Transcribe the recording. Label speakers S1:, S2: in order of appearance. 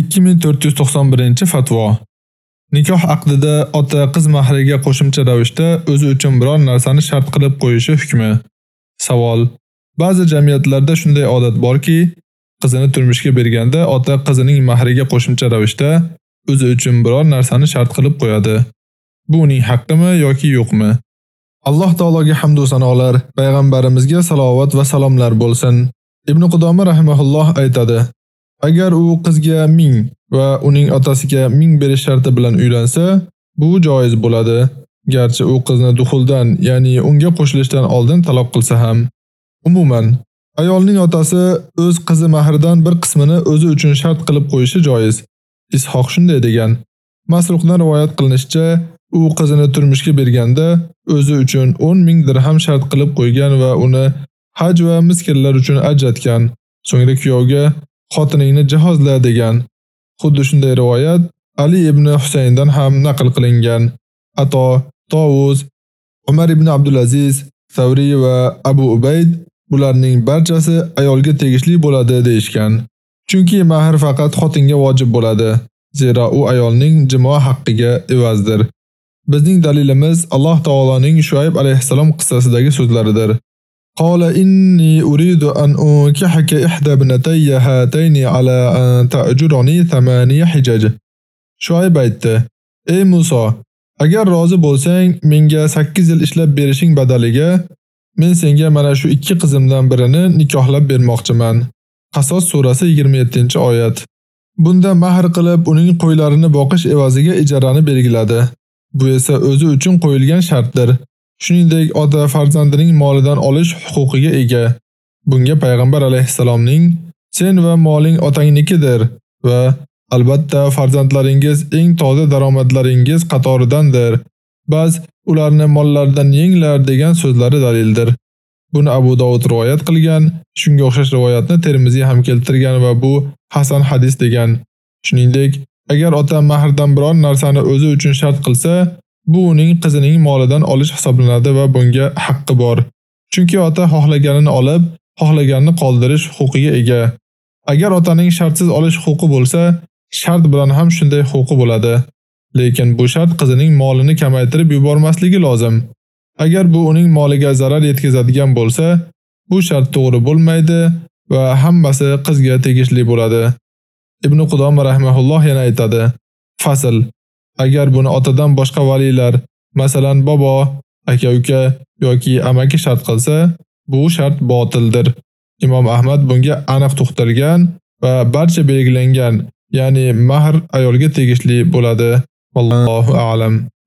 S1: 2491-fatvo. Nikoh aqdida ota qiz mahriga qo'shimcha ravishda o'zi uchun biror narsani shart qilib qo'yishi hukmi. Savol: Ba'zi jamiyatlarda shunday odat borki, qizini turmushga berganda ota qizining mahriga qo'shimcha ravishda o'zi uchun biror narsani shart qilib qo'yadi. Bu uning haqqimi yoki yo'qmi? Alloh taologa hamd va sanolar, payg'ambarimizga salovat va salomlar bo'lsin. Ibn Qudoma rahimahulloh aytadi: Agar u qizga 1000 va uning otasiga 1000 berish sharti bilan uylansa, bu joiz bo'ladi. Garchi u qizni duxuldan, ya'ni unga qo'shilishdan oldin talab qilsa ham. Umuman, ayolning otasi o'z qizi mahridan bir qismini o'zi uchun shart qilib qo'yishi joiz. Ishoq shunday degan. Masruqdan rivoyat qilinishicha, u qizini turmushga berganda o'zi uchun 10 ming dirham shart qilib qo'ygan va uni haj va miskinlar uchun ajratgan. So'ngra kuyovga xotiningni jihozla degan. Xuddi shunday rivoyat Ali ibn Husayndan ham naql qilingan. Ato, Tovuz, Umar ibn Abdulaziz, Savri va Abu Ubayd bularning barchasi ayolga tegishli bo'ladi deyshgan. Chunki mahr faqat xotinga vojib bo'ladi, zero u ayolning jimo haqqiga evazdir. Bizning dalilimiz Alloh taoloning Shuayb alayhisalom qissasidagi so'zlaridir. قال إني أريد أن أنكحك إحدى ابنتي هاتين على أن تأجرني ثمانية حجج. Shuayb aytdi: Ey Musa, agar rozi bo'lsang, menga 8 yil ishlab berishing badaliga men senga mana shu ikki qizimdan birini nikohlab bermoqchiman. Qasos surasi 27-oyat. Bunda mahr qilib uning qo'ylarini boqish evaziga ijarani belgiladi. Bu esa o'zi uchun qo'yilgan shartdir. Shuningdek, ota farzandining molidan olish huquqiga ega. Bunga payg'ambar alayhisalomning sen va moling otangnikidir va albatta farzandlaringiz eng toza daromadlaringiz qatoridandir. Bas ularni mollardan yenglar degan so'zlari dalildir. Buni Abu Dovud rivoyat qilgan, shunga o'xshash rivoyatni Termiziy ham keltirgan va bu hasan hadis degan. Shuningdek, agar ota mahrdan biror narsani o'zi uchun shart qilsa, Bu uning qizining molidan olish hisoblanadi va bunga haqqi bor. Chunki ota xohlaganini olib, xohlaganini qoldirish huquqiga ega. Agar otaning shartsiz olish huquqi bo'lsa, shart bilan ham shunday huquqi bo'ladi. Lekin bu shart qizining molini kamaytirib yubormasligi lozim. Agar bu uning moliga zarar yetkazadigan bo'lsa, bu shart to'g'ri bo'lmaydi va hammasi qizga tegishli bo'ladi. Ibn Qudom rahimahulloh yana aytadi: Fasl Agar buni otadan boshqa valilar, masalan bobo, aka-uka yoki amaki shart qilsa, bu shart botildir. Imom Ahmad bunga aniq to'xtalgan va barcha belgilangan, ya'ni mahr ayolga tegishli bo'ladi. Allohu a'lam.